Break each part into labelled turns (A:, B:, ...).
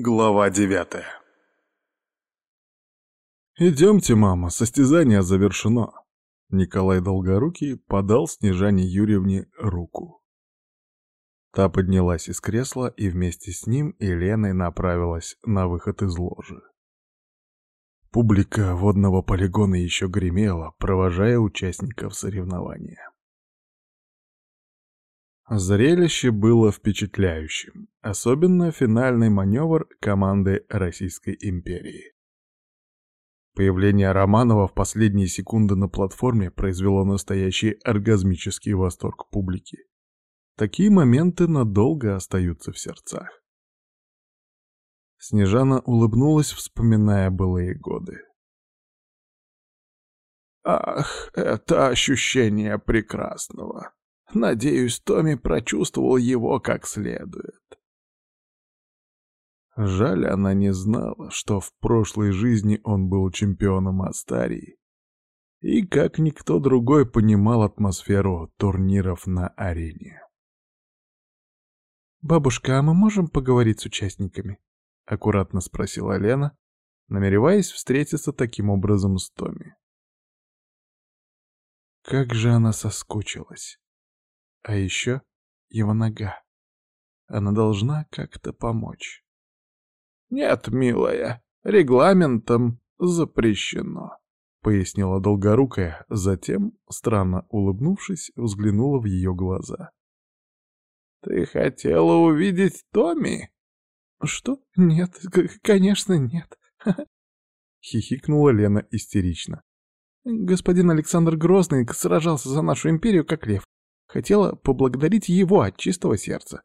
A: Глава девятая «Идемте, мама, состязание завершено». Николай Долгорукий подал Снежане Юрьевне руку. Та поднялась из кресла, и вместе с ним и Леной направилась на выход из ложи. Публика водного полигона еще гремела, провожая участников соревнования. Зрелище было впечатляющим, особенно финальный маневр команды Российской империи. Появление Романова в последние секунды на платформе произвело настоящий оргазмический восторг публики. Такие моменты надолго остаются в сердцах. Снежана улыбнулась, вспоминая былые годы. «Ах, это ощущение прекрасного!» Надеюсь, Томми прочувствовал его как следует. Жаль, она не знала, что в прошлой жизни он был чемпионом Астарии и как никто другой понимал атмосферу турниров на арене. «Бабушка, а мы можем поговорить с участниками?» — аккуратно спросила Лена, намереваясь встретиться таким образом с Томми. Как же она соскучилась. А еще его нога. Она должна как-то помочь. «Нет, милая, регламентом запрещено», — пояснила Долгорукая, затем, странно улыбнувшись, взглянула в ее глаза. «Ты хотела увидеть Томми?» «Что? Нет, конечно, нет», — хихикнула Лена истерично. «Господин Александр Грозный сражался за нашу империю как лев. Хотела поблагодарить его от чистого сердца.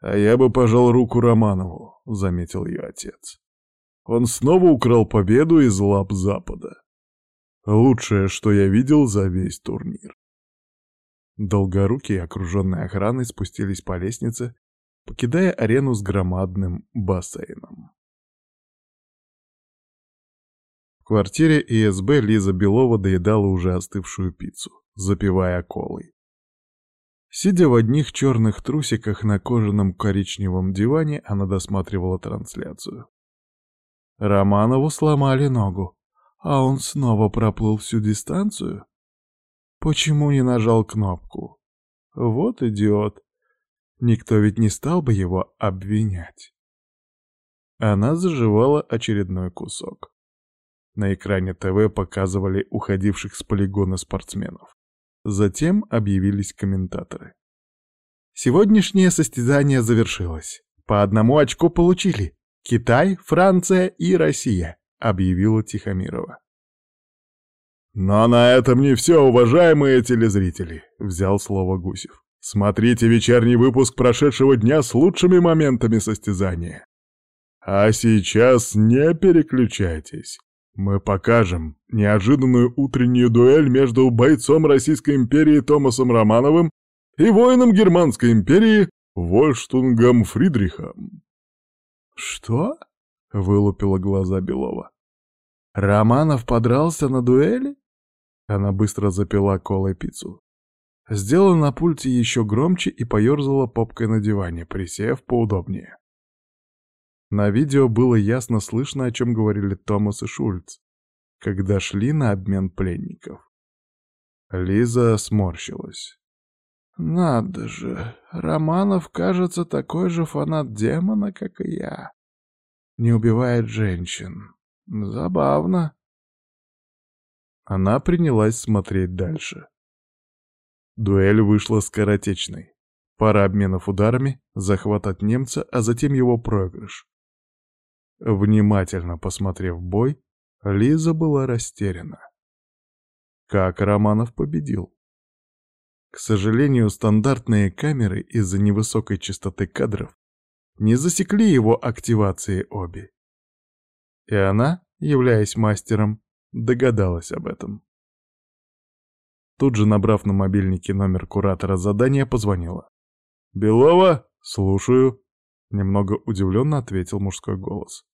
A: «А я бы пожал руку Романову», — заметил ее отец. «Он снова украл победу из лап Запада. Лучшее, что я видел за весь турнир». Долгорукие, окруженные охраной, спустились по лестнице, покидая арену с громадным бассейном. В квартире ИСБ Лиза Белова доедала уже остывшую пиццу запивая колой. Сидя в одних черных трусиках на кожаном коричневом диване, она досматривала трансляцию. Романову сломали ногу, а он снова проплыл всю дистанцию? Почему не нажал кнопку? Вот идиот. Никто ведь не стал бы его обвинять. Она заживала очередной кусок. На экране ТВ показывали уходивших с полигона спортсменов. Затем объявились комментаторы. Сегодняшнее состязание завершилось. По одному очку получили. Китай, Франция и Россия, объявила Тихомирова. Но на этом не все, уважаемые телезрители, взял слово Гусев. Смотрите вечерний выпуск прошедшего дня с лучшими моментами состязания. А сейчас не переключайтесь. Мы покажем неожиданную утреннюю дуэль между бойцом Российской империи Томасом Романовым и воином Германской империи Вольштунгом Фридрихом. «Что?» — вылупила глаза Белова. «Романов подрался на дуэли?» Она быстро запила колой пиццу. Сделала на пульте еще громче и поерзала попкой на диване, присев поудобнее. На видео было ясно слышно, о чем говорили Томас и Шульц, когда шли на обмен пленников. Лиза сморщилась. «Надо же, Романов, кажется, такой же фанат демона, как и я. Не убивает женщин. Забавно». Она принялась смотреть дальше. Дуэль вышла скоротечной. Пара обменов ударами, захват от немца, а затем его проигрыш. Внимательно посмотрев бой, Лиза была растеряна. Как Романов победил? К сожалению, стандартные камеры из-за невысокой частоты кадров не засекли его активации обе. И она, являясь мастером, догадалась об этом. Тут же, набрав на мобильнике номер куратора задания, позвонила. «Белова? Слушаю», — немного удивленно ответил мужской голос.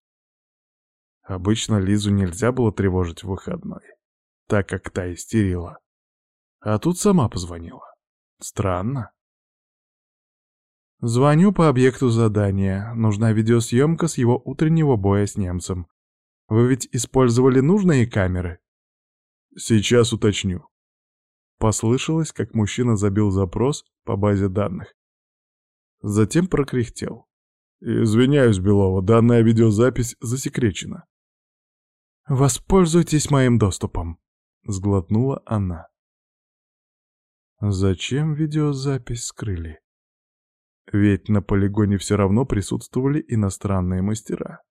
A: Обычно Лизу нельзя было тревожить в выходной, так как та истерила. А тут сама позвонила. Странно. «Звоню по объекту задания. Нужна видеосъемка с его утреннего боя с немцем. Вы ведь использовали нужные камеры?» «Сейчас уточню». Послышалось, как мужчина забил запрос по базе данных. Затем прокряхтел. «Извиняюсь, Белова, данная видеозапись засекречена». «Воспользуйтесь моим доступом», — сглотнула она. Зачем видеозапись скрыли? Ведь на полигоне все равно присутствовали иностранные мастера.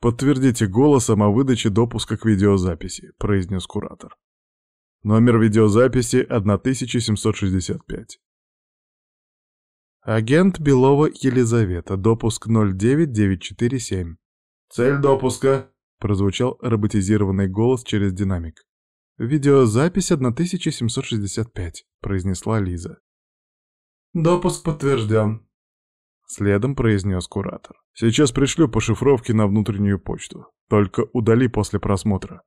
A: «Подтвердите голосом о выдаче допуска к видеозаписи», — произнес куратор. Номер видеозаписи 1765. Агент Белова Елизавета, допуск 09947. «Цель допуска», — прозвучал роботизированный голос через динамик. «Видеозапись 1765», — произнесла Лиза. «Допуск подтвержден», — следом произнес куратор. «Сейчас пришлю по шифровке на внутреннюю почту. Только удали после просмотра».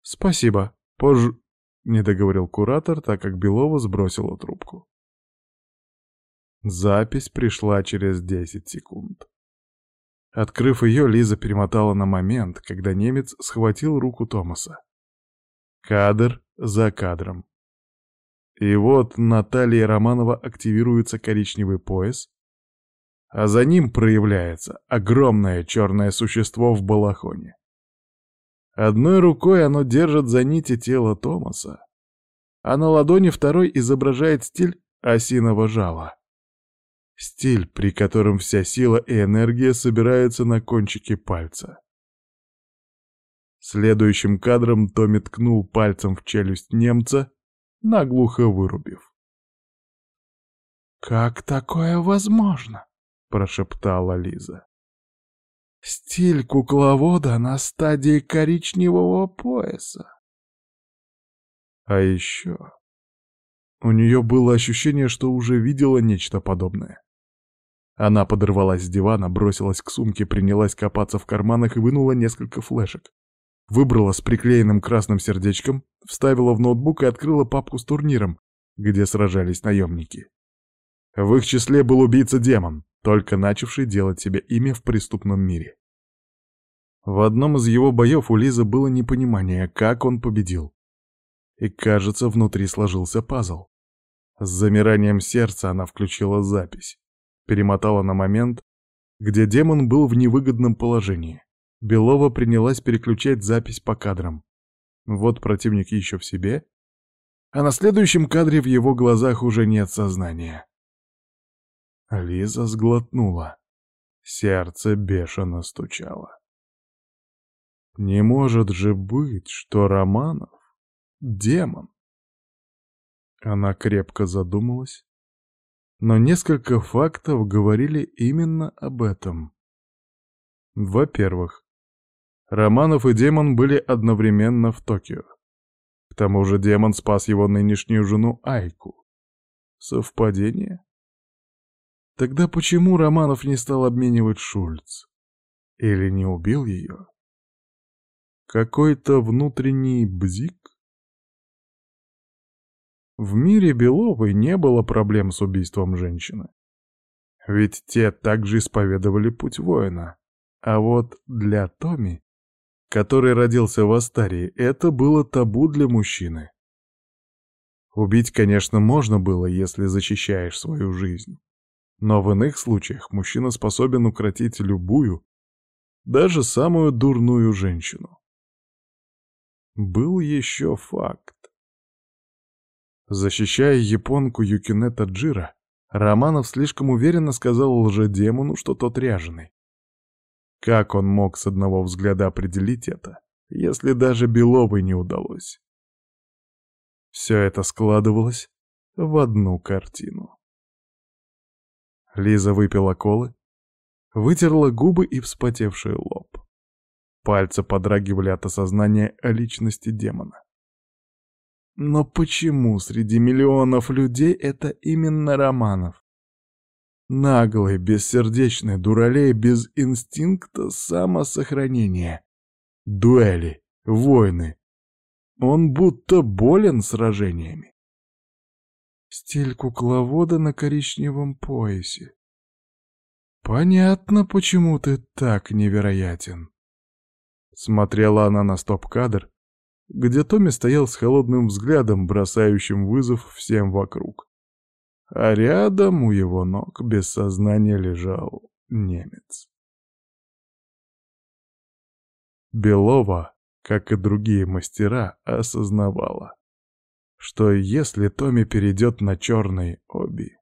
A: «Спасибо. Позже...» — не договорил куратор, так как Белова сбросила трубку. Запись пришла через 10 секунд. Открыв ее, Лиза перемотала на момент, когда немец схватил руку Томаса. Кадр за кадром. И вот на талии Романова активируется коричневый пояс, а за ним проявляется огромное черное существо в балахоне. Одной рукой оно держит за нити тела Томаса, а на ладони второй изображает стиль осиного жала. Стиль, при котором вся сила и энергия собираются на кончике пальца. Следующим кадром Томми ткнул пальцем в челюсть немца, наглухо вырубив. «Как такое возможно?» — прошептала Лиза. «Стиль кукловода на стадии коричневого пояса». А еще у нее было ощущение, что уже видела нечто подобное. Она подорвалась с дивана, бросилась к сумке, принялась копаться в карманах и вынула несколько флешек. Выбрала с приклеенным красным сердечком, вставила в ноутбук и открыла папку с турниром, где сражались наемники. В их числе был убийца-демон, только начавший делать себе имя в преступном мире. В одном из его боев у Лизы было непонимание, как он победил. И, кажется, внутри сложился пазл. С замиранием сердца она включила запись перемотала на момент, где демон был в невыгодном положении. Белова принялась переключать запись по кадрам. Вот противник еще в себе, а на следующем кадре в его глазах уже нет сознания. Лиза сглотнула. Сердце бешено стучало. Не может же быть, что Романов — демон. Она крепко задумалась, но несколько фактов говорили именно об этом. Во-первых, Романов и демон были одновременно в Токио. К тому же демон спас его нынешнюю жену Айку. Совпадение? Тогда почему Романов не стал обменивать Шульц? Или не убил ее? Какой-то внутренний бзик? В мире Беловой не было проблем с убийством женщины. Ведь те также исповедовали путь воина. А вот для Томи, который родился в Астарии, это было табу для мужчины. Убить, конечно, можно было, если защищаешь свою жизнь. Но в иных случаях мужчина способен укротить любую, даже самую дурную женщину. Был еще факт. Защищая японку Юкине Таджира, Романов слишком уверенно сказал лжедемону, что тот ряженый. Как он мог с одного взгляда определить это, если даже Беловой не удалось? Все это складывалось в одну картину. Лиза выпила колы, вытерла губы и вспотевший лоб. Пальцы подрагивали от осознания личности демона. Но почему среди миллионов людей это именно Романов? Наглый, бессердечный, дуралей без инстинкта самосохранения. Дуэли, войны. Он будто болен сражениями. Стиль кукловода на коричневом поясе. Понятно, почему ты так невероятен. Смотрела она на стоп-кадр, где Томми стоял с холодным взглядом, бросающим вызов всем вокруг. А рядом у его ног без сознания лежал немец. Белова, как и другие мастера, осознавала, что если Томми перейдет на черный оби,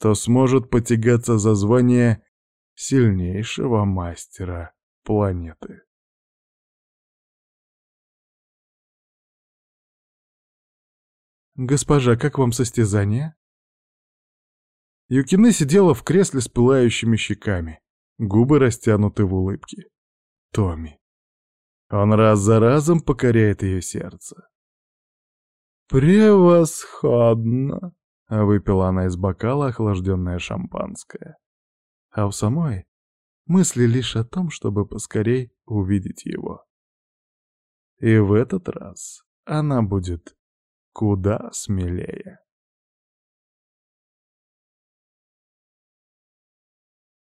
A: то сможет потягаться за звание сильнейшего мастера планеты. «Госпожа, как вам состязание?» Юкине сидела в кресле с пылающими щеками, губы растянуты в улыбке. Томми. Он раз за разом покоряет ее сердце. «Превосходно!» — выпила она из бокала охлажденное шампанское. А у самой мысли лишь о том, чтобы поскорей увидеть его. И в этот раз она будет куда смелее.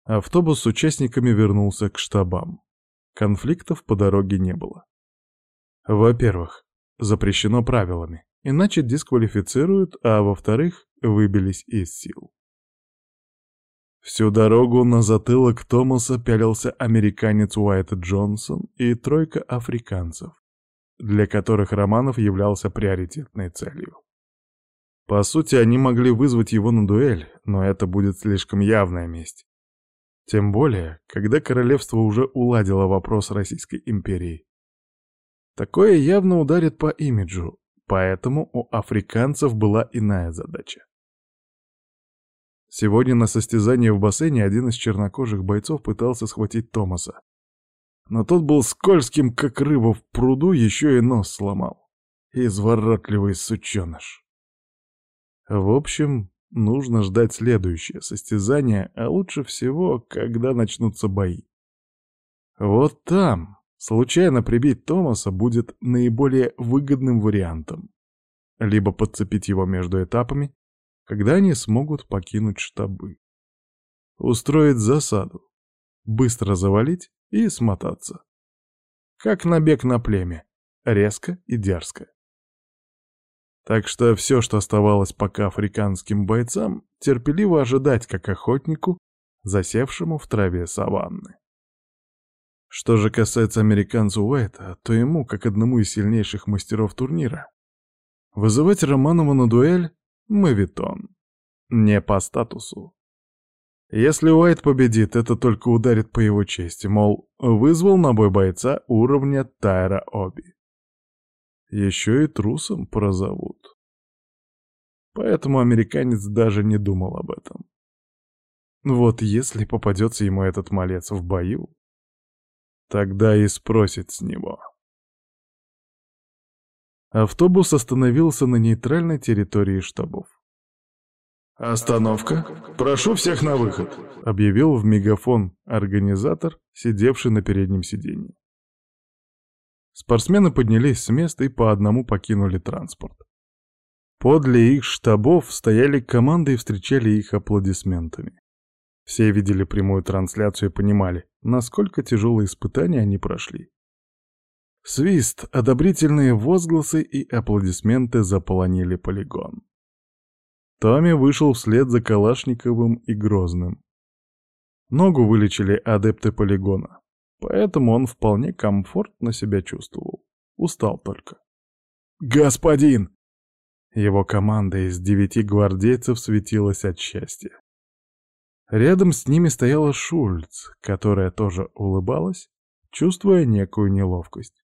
A: Автобус с участниками вернулся к штабам. Конфликтов по дороге не было. Во-первых, запрещено правилами, иначе дисквалифицируют, а во-вторых, выбились из сил. Всю дорогу на затылок Томаса пялился американец Уайт Джонсон и тройка африканцев, для которых Романов являлся приоритетной целью. По сути, они могли вызвать его на дуэль, но это будет слишком явная месть. Тем более, когда королевство уже уладило вопрос Российской империи. Такое явно ударит по имиджу, поэтому у африканцев была иная задача. Сегодня на состязании в бассейне один из чернокожих бойцов пытался схватить Томаса, но тот был скользким, как рыба в пруду, еще и нос сломал. Изворотливый сученыш. В общем, нужно ждать следующее состязание, а лучше всего, когда начнутся бои. Вот там случайно прибить Томаса будет наиболее выгодным вариантом. Либо подцепить его между этапами, когда они смогут покинуть штабы. Устроить засаду, быстро завалить и смотаться. Как набег на племя, резко и дерзко. Так что все, что оставалось пока африканским бойцам, терпеливо ожидать как охотнику, засевшему в траве саванны. Что же касается американца Уайта, то ему, как одному из сильнейших мастеров турнира, вызывать Романова на дуэль — мавитон. Не по статусу. Если Уайт победит, это только ударит по его чести, мол, вызвал на бой бойца уровня Тайра Оби. Еще и трусом прозовут. Поэтому американец даже не думал об этом. Вот если попадется ему этот малец в бою, тогда и спросит с него. Автобус остановился на нейтральной территории штабов. «Остановка. Прошу всех на выход», — объявил в мегафон организатор, сидевший на переднем сиденье. Спортсмены поднялись с места и по одному покинули транспорт. Подле их штабов стояли команды и встречали их аплодисментами. Все видели прямую трансляцию и понимали, насколько тяжелые испытания они прошли. Свист, одобрительные возгласы и аплодисменты заполонили полигон. Томми вышел вслед за Калашниковым и Грозным. Ногу вылечили адепты полигона, поэтому он вполне комфортно себя чувствовал. Устал только. «Господин!» Его команда из девяти гвардейцев светилась от счастья. Рядом с ними стояла Шульц, которая тоже улыбалась, чувствуя некую неловкость.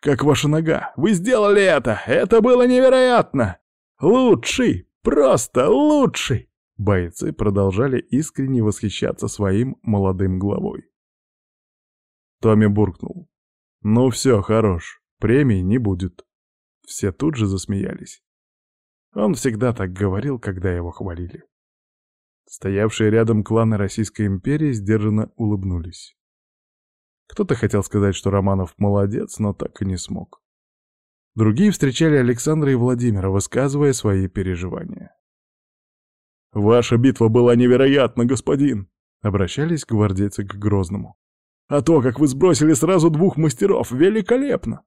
A: «Как ваша нога? Вы сделали это! Это было невероятно!» Лучший! Просто лучший!» Бойцы продолжали искренне восхищаться своим молодым главой. Томми буркнул. «Ну все, хорош, премии не будет». Все тут же засмеялись. Он всегда так говорил, когда его хвалили. Стоявшие рядом кланы Российской империи сдержанно улыбнулись. Кто-то хотел сказать, что Романов молодец, но так и не смог. Другие встречали Александра и Владимира, высказывая свои переживания. «Ваша битва была невероятна, господин!» — обращались гвардейцы к Грозному. «А то, как вы сбросили сразу двух мастеров, великолепно!»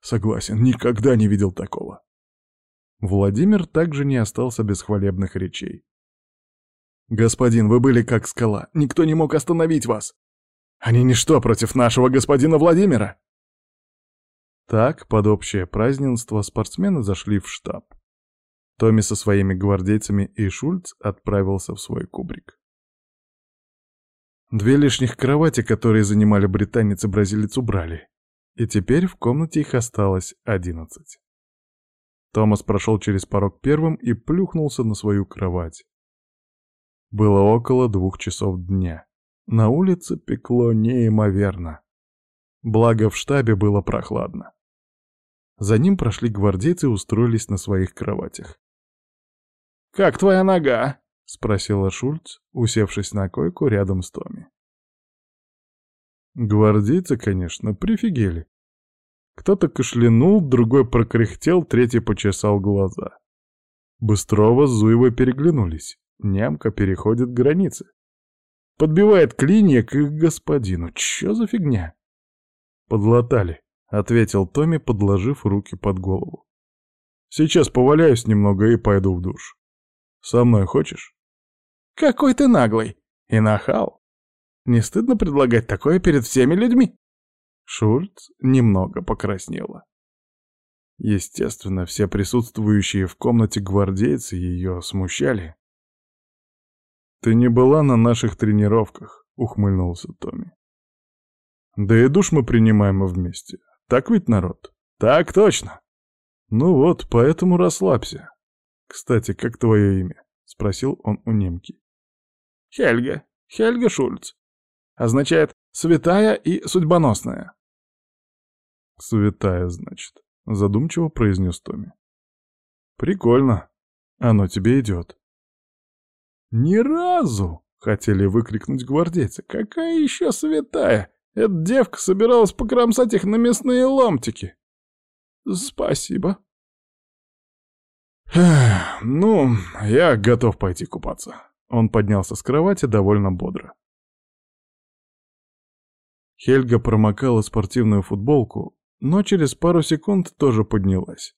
A: «Согласен, никогда не видел такого!» Владимир также не остался без хвалебных речей. «Господин, вы были как скала, никто не мог остановить вас! Они ничто против нашего господина Владимира!» Так, под общее праздненство, спортсмены зашли в штаб. Томми со своими гвардейцами и Шульц отправился в свой кубрик. Две лишних кровати, которые занимали британец и бразилец, убрали. И теперь в комнате их осталось одиннадцать. Томас прошел через порог первым и плюхнулся на свою кровать. Было около двух часов дня. На улице пекло неимоверно. Благо в штабе было прохладно. За ним прошли гвардейцы и устроились на своих кроватях. «Как твоя нога?» — спросила Шульц, усевшись на койку рядом с Томи. Гвардейцы, конечно, прифигели. Кто-то кашлянул, другой прокряхтел, третий почесал глаза. Быстрова с Зуевой переглянулись. Нямка переходит границы. Подбивает клинья к их господину. Чё за фигня? Подлатали, — ответил Томми, подложив руки под голову. Сейчас поваляюсь немного и пойду в душ. Со мной хочешь? Какой ты наглый и нахал. Не стыдно предлагать такое перед всеми людьми? Шульц немного покраснела. Естественно, все присутствующие в комнате гвардейцы ее смущали. «Ты не была на наших тренировках», — ухмыльнулся Томми. «Да и душ мы принимаем вместе. Так ведь, народ?» «Так точно!» «Ну вот, поэтому расслабься. «Кстати, как твое имя?» — спросил он у немки. «Хельга. Хельга Шульц. Означает «святая» и «судьбоносная». «Святая, значит», — задумчиво произнес Томми. «Прикольно. Оно тебе идет». «Ни разу!» — хотели выкрикнуть гвардейцы. «Какая еще святая? Эта девка собиралась покромсать их на мясные ломтики». «Спасибо», «Ну, я готов пойти купаться». Он поднялся с кровати довольно бодро. Хельга промокала спортивную футболку, но через пару секунд тоже поднялась.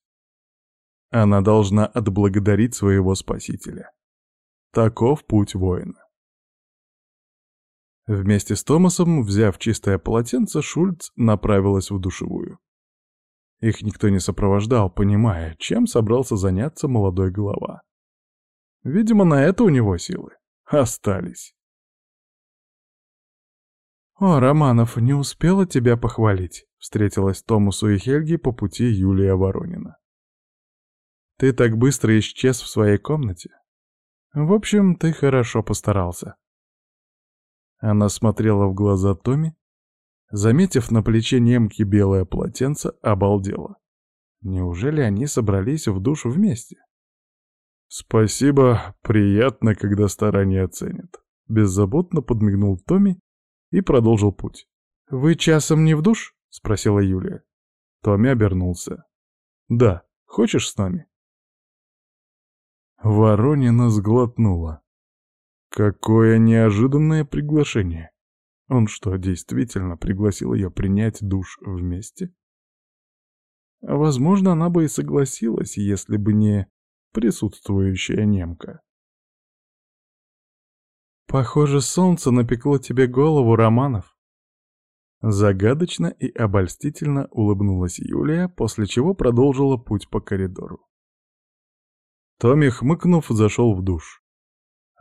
A: Она должна отблагодарить своего спасителя. Таков путь воина. Вместе с Томасом, взяв чистое полотенце, Шульц направилась в душевую. Их никто не сопровождал, понимая, чем собрался заняться молодой глава. Видимо, на это у него силы остались. «О, Романов, не успела тебя похвалить», — встретилась Томасу и Хельге по пути Юлия Воронина. «Ты так быстро исчез в своей комнате. В общем, ты хорошо постарался». Она смотрела в глаза Томи, Заметив на плече немки белое полотенце, обалдела. Неужели они собрались в душ вместе? «Спасибо, приятно, когда старания оценят», — беззаботно подмигнул Томми и продолжил путь. «Вы часом не в душ?» — спросила Юлия. Томми обернулся. «Да, хочешь с нами?» Воронина сглотнула. Какое неожиданное приглашение. Он что, действительно пригласил ее принять душ вместе? Возможно, она бы и согласилась, если бы не присутствующая немка. «Похоже, солнце напекло тебе голову, Романов». Загадочно и обольстительно улыбнулась Юлия, после чего продолжила путь по коридору. Томми, хмыкнув, зашел в душ.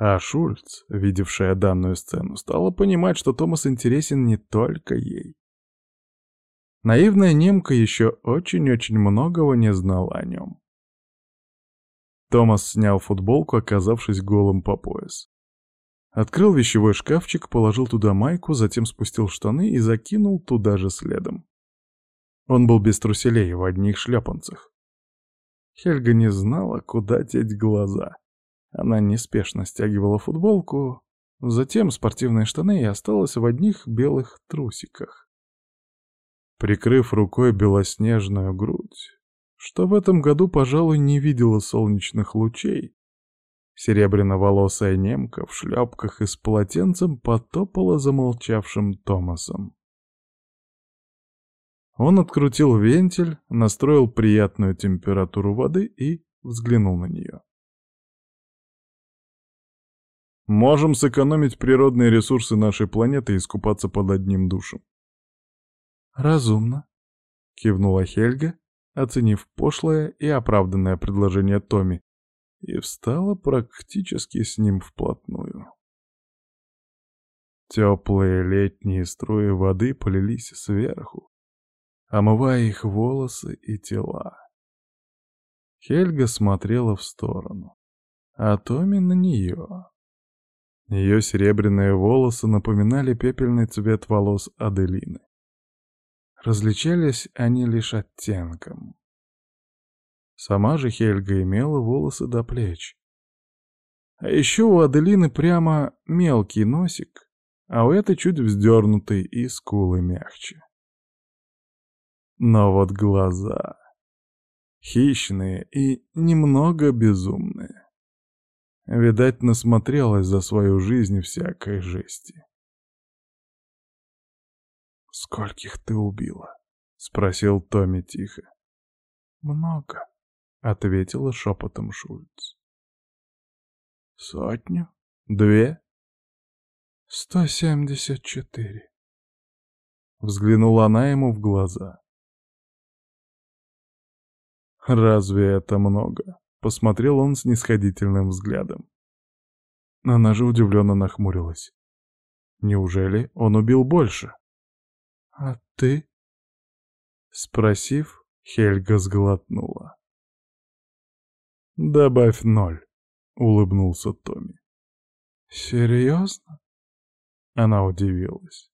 A: А Шульц, видевшая данную сцену, стала понимать, что Томас интересен не только ей. Наивная немка еще очень-очень многого не знала о нем. Томас снял футболку, оказавшись голым по пояс. Открыл вещевой шкафчик, положил туда майку, затем спустил штаны и закинул туда же следом. Он был без труселей, в одних шлепанцах. Хельга не знала, куда деть глаза. Она неспешно стягивала футболку, затем спортивные штаны и осталась в одних белых трусиках. Прикрыв рукой белоснежную грудь, что в этом году, пожалуй, не видела солнечных лучей, серебряноволосая немка в шлепках и с полотенцем потопала замолчавшим Томасом. Он открутил вентиль, настроил приятную температуру воды и взглянул на нее. Можем сэкономить природные ресурсы нашей планеты и искупаться под одним душем. Разумно, кивнула Хельга, оценив пошлое и оправданное предложение Томи, и встала практически с ним вплотную. Теплые летние струи воды полились сверху, омывая их волосы и тела. Хельга смотрела в сторону, а Томи на нее. Ее серебряные волосы напоминали пепельный цвет волос Аделины. Различались они лишь оттенком. Сама же Хельга имела волосы до плеч. А еще у Аделины прямо мелкий носик, а у этой чуть вздернутый и скулы мягче. Но вот глаза... Хищные и немного безумные. Видать, насмотрелась за свою жизнь всякой жести. «Скольких ты убила?» — спросил Томми тихо. «Много», — ответила шепотом Шульц. «Сотню? Две?» «Сто семьдесят четыре». Взглянула она ему в глаза. «Разве это много?» — посмотрел он с нисходительным взглядом. Она же удивленно нахмурилась. «Неужели он убил больше?» «А ты?» Спросив, Хельга сглотнула. «Добавь ноль», — улыбнулся Томми. «Серьезно?» Она удивилась.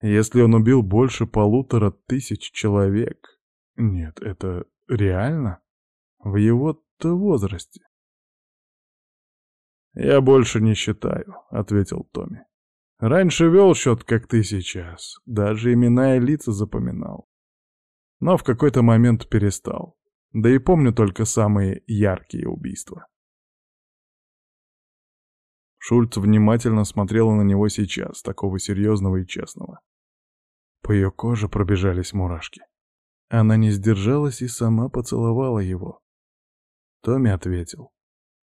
A: «Если он убил больше полутора тысяч человек, нет, это реально? В его-то возрасте. «Я больше не считаю», — ответил Томми. «Раньше вел счет, как ты сейчас. Даже имена и лица запоминал. Но в какой-то момент перестал. Да и помню только самые яркие убийства». Шульц внимательно смотрела на него сейчас, такого серьезного и честного. По ее коже пробежались мурашки. Она не сдержалась и сама поцеловала его. Томми ответил.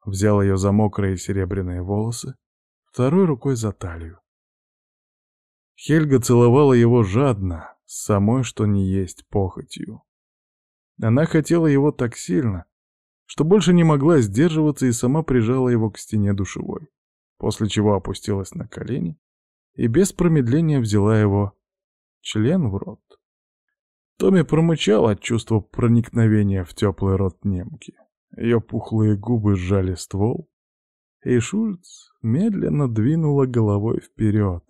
A: Взял ее за мокрые серебряные волосы, второй рукой за талию. Хельга целовала его жадно, самой что не есть похотью. Она хотела его так сильно, что больше не могла сдерживаться и сама прижала его к стене душевой, после чего опустилась на колени и без промедления взяла его член в рот. Томми промычал от чувства проникновения в теплый рот немки. Ее пухлые губы сжали ствол, и Шульц медленно двинула головой вперед,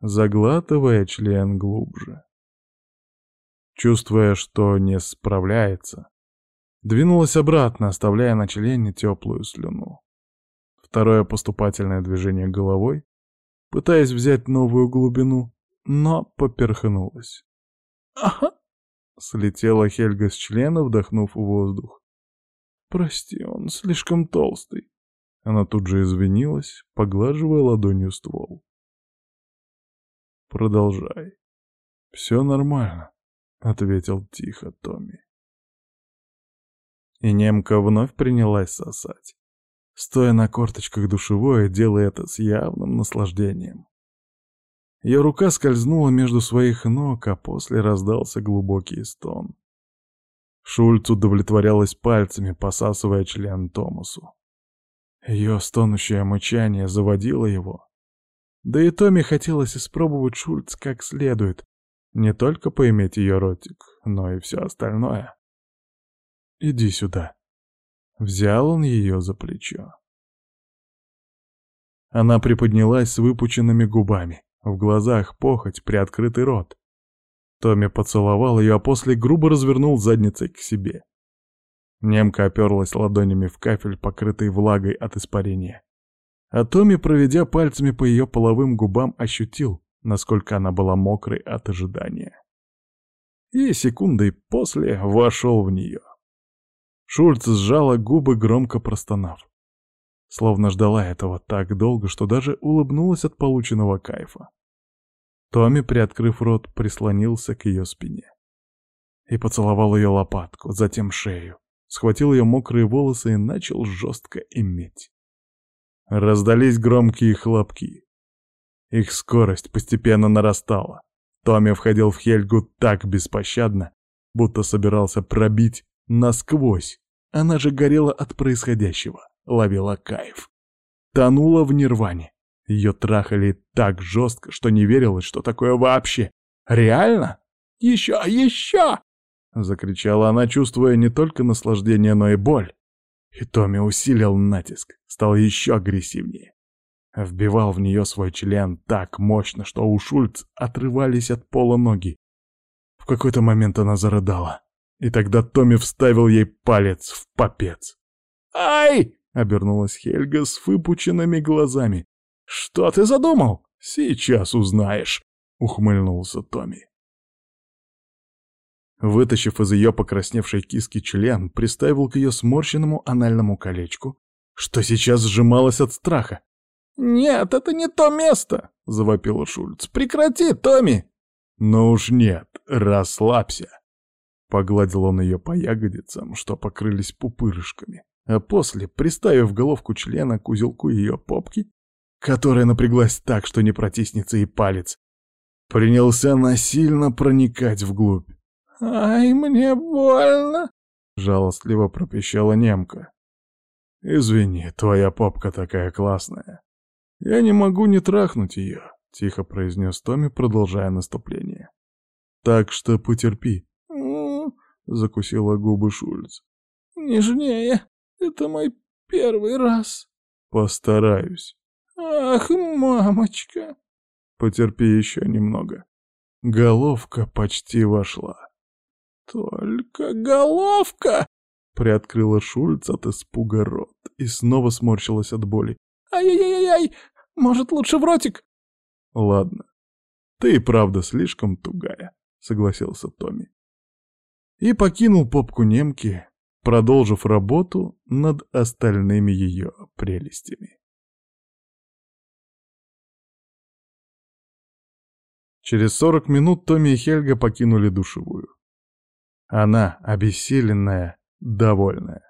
A: заглатывая член глубже. Чувствуя, что не справляется, двинулась обратно, оставляя на члене теплую слюну. Второе поступательное движение головой, пытаясь взять новую глубину, но поперхнулась. «Ага!» Слетела Хельга с члена, вдохнув воздух. «Прости, он слишком толстый». Она тут же извинилась, поглаживая ладонью ствол. «Продолжай. Все нормально», — ответил тихо Томми. И немка вновь принялась сосать, стоя на корточках душевой, делая это с явным наслаждением. Ее рука скользнула между своих ног, а после раздался глубокий стон. Шульц удовлетворялась пальцами, посасывая член Томасу. Ее стонущее мычание заводило его. Да и Томе хотелось испробовать Шульц как следует, не только поиметь ее ротик, но и все остальное. «Иди сюда». Взял он ее за плечо. Она приподнялась с выпученными губами. В глазах похоть, приоткрытый рот. Томми поцеловал ее, а после грубо развернул задницей к себе. Немка оперлась ладонями в кафель, покрытый влагой от испарения. А Томми, проведя пальцами по ее половым губам, ощутил, насколько она была мокрой от ожидания. и секундой после вошел в нее. Шульц сжала губы, громко простонав. Словно ждала этого так долго, что даже улыбнулась от полученного кайфа. Томми, приоткрыв рот, прислонился к ее спине. И поцеловал ее лопатку, затем шею, схватил ее мокрые волосы и начал жестко иметь. Раздались громкие хлопки. Их скорость постепенно нарастала. Томми входил в Хельгу так беспощадно, будто собирался пробить насквозь. Она же горела от происходящего, ловила кайф. Тонула в нирване. Ее трахали так жестко, что не верилось, что такое вообще. Реально? Еще, еще! Закричала она, чувствуя не только наслаждение, но и боль. И Томми усилил натиск, стал еще агрессивнее. Вбивал в нее свой член так мощно, что у Шульц отрывались от пола ноги. В какой-то момент она зарыдала. И тогда Томми вставил ей палец в попец. «Ай!» — обернулась Хельга с выпученными глазами. «Что ты задумал? Сейчас узнаешь!» — ухмыльнулся Томми. Вытащив из ее покрасневшей киски член, приставил к ее сморщенному анальному колечку, что сейчас сжималось от страха. «Нет, это не то место!» — завопил Шульц. «Прекрати, Томми!» «Ну уж нет, расслабься!» Погладил он ее по ягодицам, что покрылись пупырышками, а после, приставив головку члена к узелку ее попки, которая напряглась так, что не протиснется и палец, принялся насильно проникать вглубь. «Ай, мне больно!» — жалостливо пропищала немка. «Извини, твоя попка такая классная. «Я не могу не трахнуть ее», — тихо произнес Томми, продолжая наступление. «Так что потерпи», — закусила губы Шульц. «Нежнее, это мой первый раз». «Постараюсь». «Ах, мамочка!» «Потерпи еще немного». Головка почти вошла. «Только головка!» — приоткрыла Шульц от испуга рот и снова сморщилась от боли. Ай-яй-яй-яй! Может, лучше в ротик?» «Ладно. Ты и правда слишком тугая», — согласился Томми. И покинул попку немки, продолжив работу над остальными ее прелестями. Через сорок минут Томми и Хельга покинули душевую. Она, обессиленная, довольная.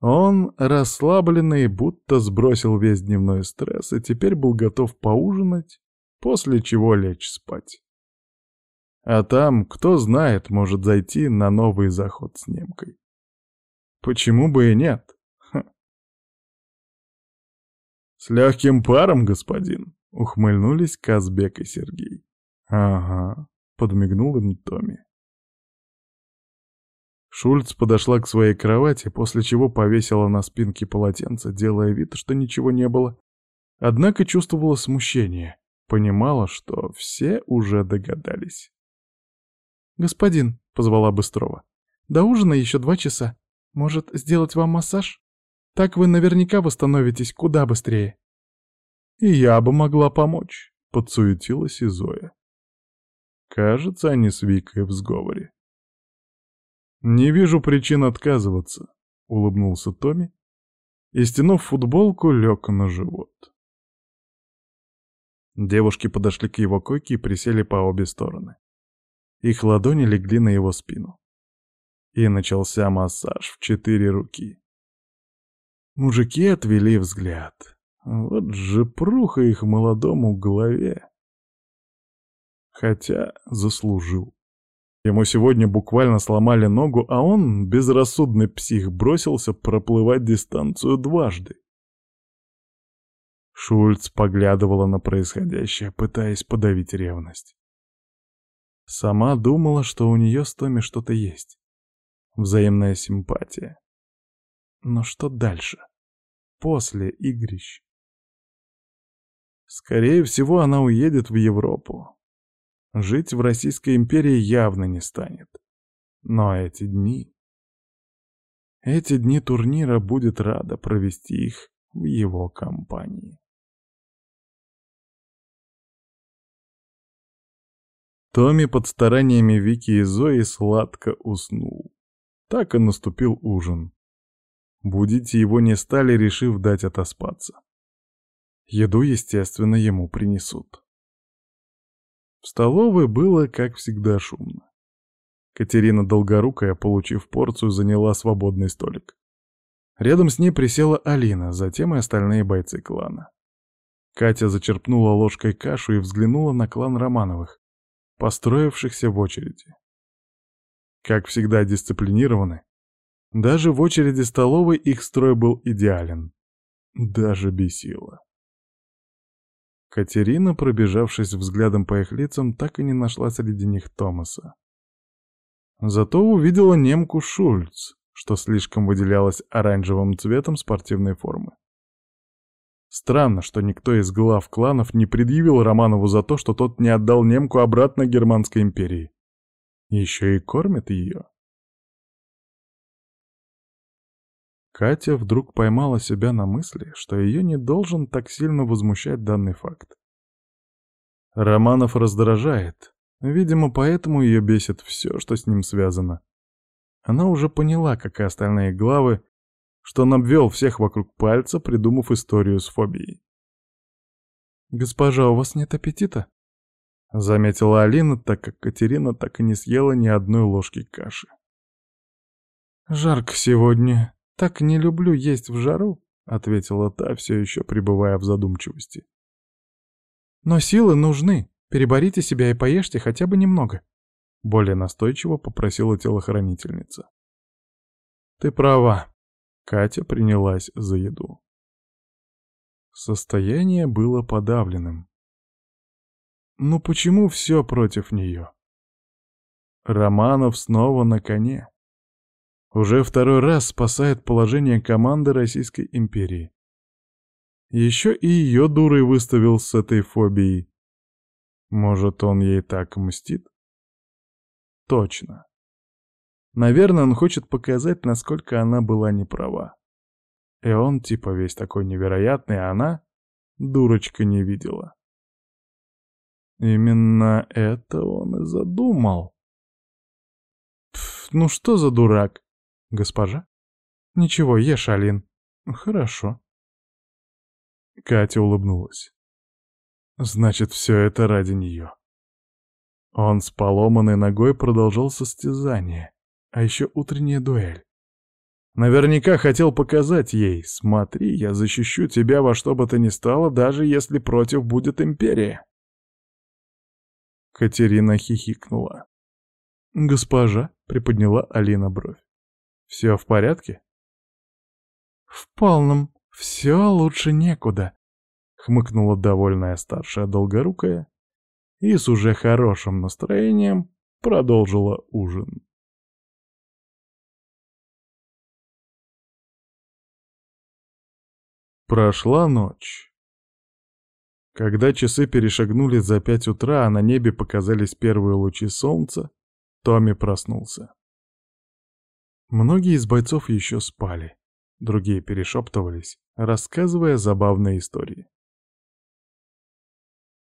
A: Он, расслабленный, будто сбросил весь дневной стресс и теперь был готов поужинать, после чего лечь спать. А там, кто знает, может зайти на новый заход с немкой. Почему бы и нет? Ха. «С легким паром, господин!» — ухмыльнулись Казбек и Сергей. «Ага», — подмигнул им Томми. Шульц подошла к своей кровати, после чего повесила на спинке полотенце, делая вид, что ничего не было. Однако чувствовала смущение, понимала, что все уже догадались. «Господин», — позвала Быстрова, — «до ужина еще два часа. Может, сделать вам массаж? Так вы наверняка восстановитесь куда быстрее». «И я бы могла помочь», — подсуетилась и Зоя. Кажется, они с Викой в сговоре. «Не вижу причин отказываться», — улыбнулся Томми и, стянув футболку, лег на живот. Девушки подошли к его койке и присели по обе стороны. Их ладони легли на его спину. И начался массаж в четыре руки. Мужики отвели взгляд. Вот же пруха их молодому голове. Хотя заслужил. Ему сегодня буквально сломали ногу, а он, безрассудный псих, бросился проплывать дистанцию дважды. Шульц поглядывала на происходящее, пытаясь подавить ревность. Сама думала, что у нее с Томи что-то есть. Взаимная симпатия. Но что дальше? После игрищ. Скорее всего, она уедет в Европу. Жить в Российской империи явно не станет. Но эти дни... Эти дни турнира будет рада провести их в его компании. Томми под стараниями Вики и Зои сладко уснул. Так и наступил ужин. Будить его не стали, решив дать отоспаться. Еду, естественно, ему принесут. В столовой было, как всегда, шумно. Катерина Долгорукая, получив порцию, заняла свободный столик. Рядом с ней присела Алина, затем и остальные бойцы клана. Катя зачерпнула ложкой кашу и взглянула на клан Романовых, построившихся в очереди. Как всегда дисциплинированы, даже в очереди столовой их строй был идеален. Даже бесило. Катерина, пробежавшись взглядом по их лицам, так и не нашла среди них Томаса. Зато увидела немку Шульц, что слишком выделялась оранжевым цветом спортивной формы. Странно, что никто из глав кланов не предъявил Романову за то, что тот не отдал немку обратно Германской империи. Еще и кормит ее. Катя вдруг поймала себя на мысли, что ее не должен так сильно возмущать данный факт. Романов раздражает. Видимо, поэтому ее бесит все, что с ним связано. Она уже поняла, как и остальные главы, что он обвел всех вокруг пальца, придумав историю с фобией. «Госпожа, у вас нет аппетита?» — заметила Алина, так как Катерина так и не съела ни одной ложки каши. «Жарко сегодня», «Так не люблю есть в жару», — ответила та, все еще пребывая в задумчивости. «Но силы нужны. Переборите себя и поешьте хотя бы немного», — более настойчиво попросила телохранительница. «Ты права», — Катя принялась за еду. Состояние было подавленным. Ну почему все против нее? Романов снова на коне. Уже второй раз спасает положение команды Российской империи. Еще и ее дурой выставил с этой фобией. Может, он ей так мстит? Точно. Наверное, он хочет показать, насколько она была неправа. И он типа весь такой невероятный, а она дурочка не видела. Именно это он и задумал. Пф, ну что за дурак? «Госпожа?» «Ничего, ешь, Алин». «Хорошо». Катя улыбнулась. «Значит, все это ради нее». Он с поломанной ногой продолжал состязание, а еще утренняя дуэль. Наверняка хотел показать ей, смотри, я защищу тебя во что бы то ни стало, даже если против будет империя. Катерина хихикнула. «Госпожа», — приподняла Алина бровь. Все в порядке? В полном. Все лучше некуда. Хмыкнула довольная старшая долгорукая и с уже хорошим настроением продолжила ужин. Прошла ночь. Когда часы перешагнули за пять утра, а на небе показались первые лучи солнца, Томми проснулся. Многие из бойцов еще спали, другие перешептывались, рассказывая забавные истории.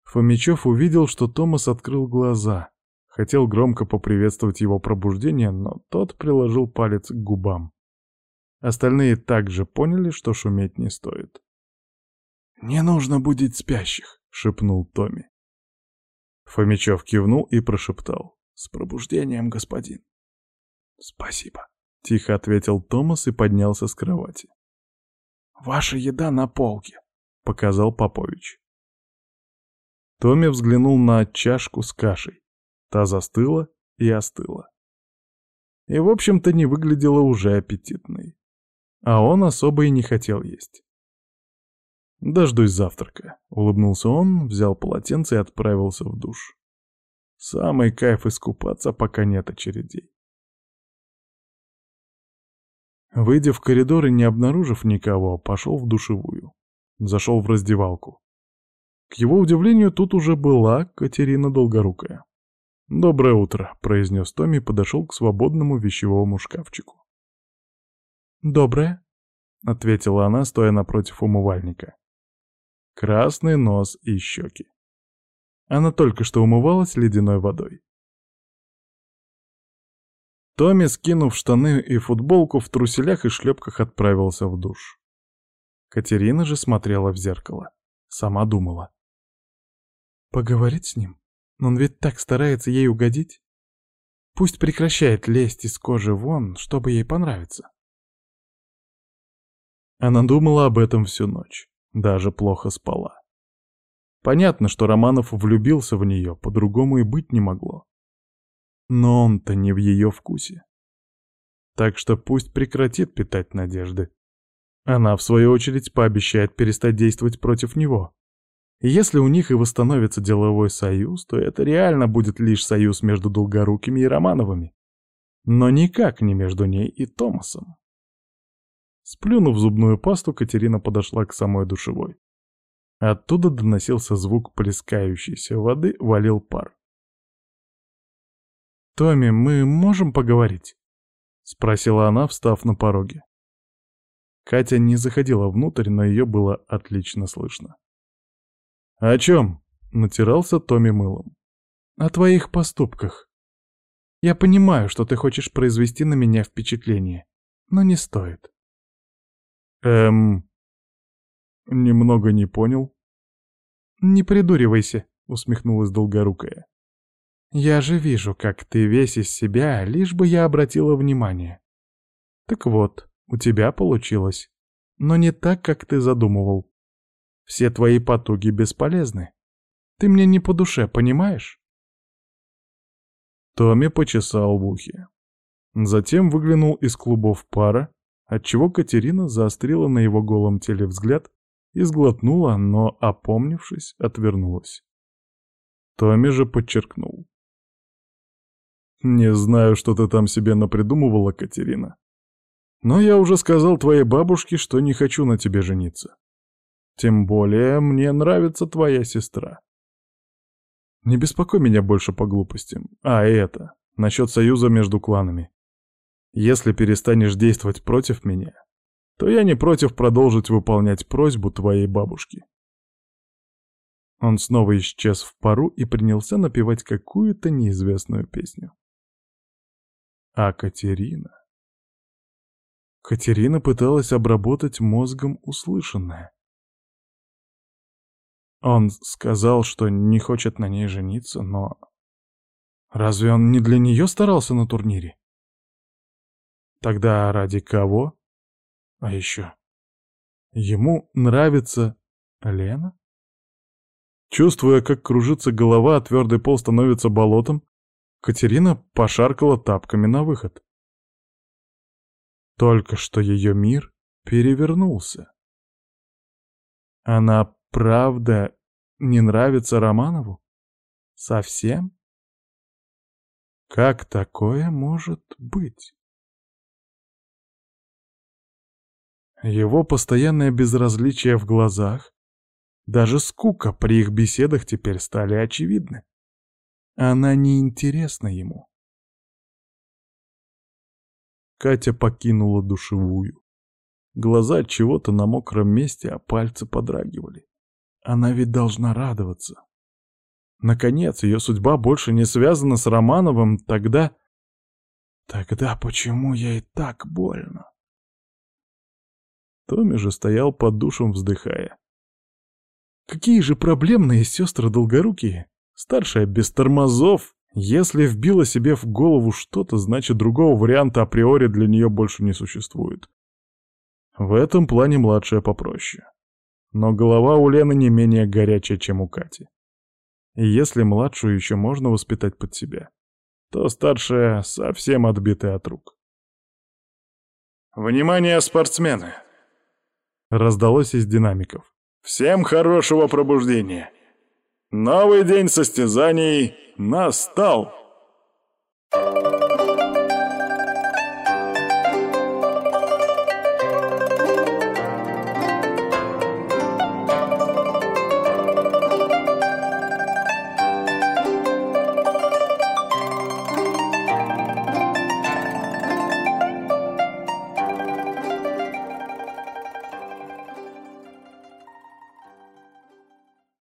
A: Фомичев увидел, что Томас открыл глаза, хотел громко поприветствовать его пробуждение, но тот приложил палец к губам. Остальные также поняли, что шуметь не стоит. «Не нужно будить спящих», — шепнул Томми. Фомичев кивнул и прошептал. «С пробуждением, господин». «Спасибо». — тихо ответил Томас и поднялся с кровати. «Ваша еда на полке», — показал Попович. Томми взглянул на чашку с кашей. Та застыла и остыла. И, в общем-то, не выглядела уже аппетитной. А он особо и не хотел есть. «Дождусь завтрака», — улыбнулся он, взял полотенце и отправился в душ. Самый кайф искупаться, пока нет очередей. Выйдя в коридор и не обнаружив никого, пошел в душевую. Зашел в раздевалку. К его удивлению, тут уже была Катерина Долгорукая. «Доброе утро», — произнес Томми и подошел к свободному вещевому шкафчику. «Доброе», — ответила она, стоя напротив умывальника. Красный нос и щеки. Она только что умывалась ледяной водой. Томми, скинув штаны и футболку, в труселях и шлепках отправился в душ. Катерина же смотрела в зеркало. Сама думала. Поговорить с ним? Он ведь так старается ей угодить. Пусть прекращает лезть из кожи вон, чтобы ей понравиться. Она думала об этом всю ночь, даже плохо спала. Понятно, что Романов влюбился в нее, по-другому и быть не могло. Но он-то не в ее вкусе. Так что пусть прекратит питать надежды. Она, в свою очередь, пообещает перестать действовать против него. Если у них и восстановится деловой союз, то это реально будет лишь союз между Долгорукими и Романовыми. Но никак не между ней и Томасом. Сплюнув зубную пасту, Катерина подошла к самой душевой. Оттуда доносился звук плескающейся воды, валил пар. «Томми, мы можем поговорить?» — спросила она, встав на пороге. Катя не заходила внутрь, но ее было отлично слышно. «О чем?» — натирался Томми мылом. «О твоих поступках. Я понимаю, что ты хочешь произвести на меня впечатление, но не стоит». «Эм...» Немного не понял. «Не придуривайся», — усмехнулась Долгорукая. Я же вижу, как ты весь из себя, лишь бы я обратила внимание. Так вот, у тебя получилось. Но не так, как ты задумывал. Все твои потуги бесполезны. Ты мне не по душе, понимаешь? Томми почесал в ухе. Затем выглянул из клубов пара, отчего Катерина заострила на его голом теле взгляд и сглотнула, но, опомнившись, отвернулась. Томми же подчеркнул. Не знаю, что ты там себе напридумывала, Катерина. Но я уже сказал твоей бабушке, что не хочу на тебе жениться. Тем более мне нравится твоя сестра. Не беспокой меня больше по глупостям. А это, насчет союза между кланами. Если перестанешь действовать против меня, то я не против продолжить выполнять просьбу твоей бабушки. Он снова исчез в пару и принялся напевать какую-то неизвестную песню. А Катерина... Катерина пыталась обработать мозгом услышанное. Он сказал, что не хочет на ней жениться, но... Разве он не для нее старался на турнире? Тогда ради кого? А еще... Ему нравится Лена? Чувствуя, как кружится голова, а твердый пол становится болотом, Катерина пошаркала тапками на выход. Только что ее мир перевернулся. Она правда не нравится Романову? Совсем? Как такое может быть? Его постоянное безразличие в глазах, даже скука при их беседах теперь стали очевидны. Она неинтересна ему. Катя покинула душевую. Глаза от чего-то на мокром месте, а пальцы подрагивали. Она ведь должна радоваться. Наконец, ее судьба больше не связана с Романовым, тогда... Тогда почему ей так больно? Томми же стоял под душем, вздыхая. Какие же проблемные сестры долгорукие! Старшая без тормозов. Если вбила себе в голову что-то, значит другого варианта априори для нее больше не существует. В этом плане младшая попроще. Но голова у Лены не менее горячая, чем у Кати. И если младшую еще можно воспитать под себя, то старшая совсем отбитая от рук. «Внимание, спортсмены!» Раздалось из динамиков. «Всем хорошего пробуждения!» Новый день состязаний настал! Thank you.